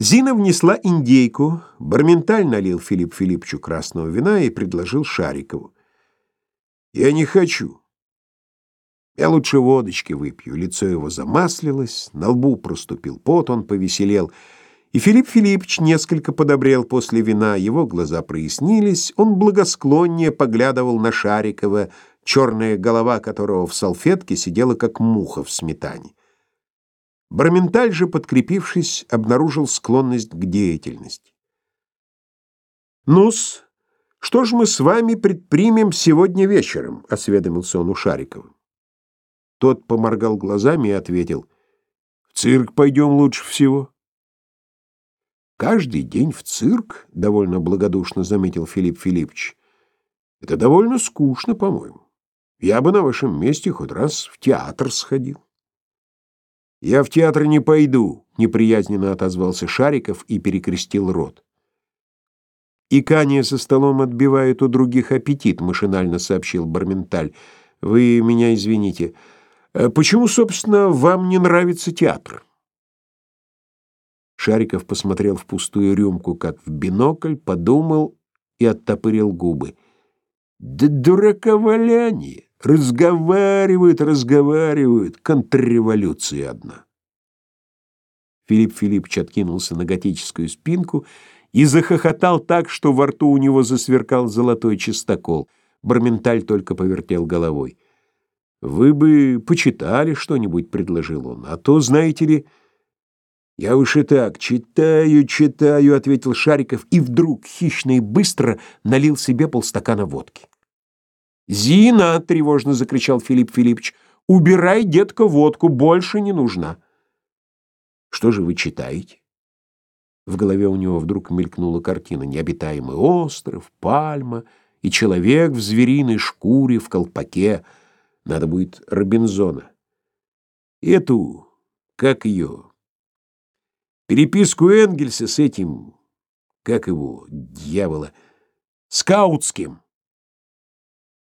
Зина внесла индейку, Барменталь налил Филипп Филипповичу красного вина и предложил Шарикову. «Я не хочу. Я лучше водочки выпью». Лицо его замаслилось, на лбу проступил пот, он повеселел. И Филипп Филиппович несколько подобрел после вина, его глаза прояснились, он благосклоннее поглядывал на Шарикова, черная голова которого в салфетке сидела как муха в сметане. Барменталь же, подкрепившись, обнаружил склонность к деятельности. «Ну-с, что ж мы с вами предпримем сегодня вечером?» — осведомился он у Шарикова. Тот поморгал глазами и ответил, «В цирк пойдем лучше всего». «Каждый день в цирк?» — довольно благодушно заметил Филипп Филиппович. «Это довольно скучно, по-моему. Я бы на вашем месте хоть раз в театр сходил». «Я в театр не пойду», — неприязненно отозвался Шариков и перекрестил рот. «Икание со столом отбивает у других аппетит», — машинально сообщил Барменталь. «Вы меня извините. Э, почему, собственно, вам не нравится театр?» Шариков посмотрел в пустую рюмку, как в бинокль, подумал и оттопырил губы. «Да дураковаляние! Разговаривают, разговаривают, контрреволюция одна!» Филипп Филиппович откинулся на готическую спинку и захохотал так, что во рту у него засверкал золотой чистокол. Барменталь только повертел головой. «Вы бы почитали что-нибудь», — предложил он, — «а то, знаете ли...» «Я уж и так читаю, читаю», — ответил Шариков, и вдруг хищно и быстро налил себе полстакана водки. «Зина!» — тревожно закричал Филипп Филиппович. «Убирай, детка, водку, больше не нужна». «Что же вы читаете?» В голове у него вдруг мелькнула картина. Необитаемый остров, пальма и человек в звериной шкуре, в колпаке. Надо будет Робинзона. Эту, как ее, Переписку Энгельса с этим, как его, дьявола, Скаутским.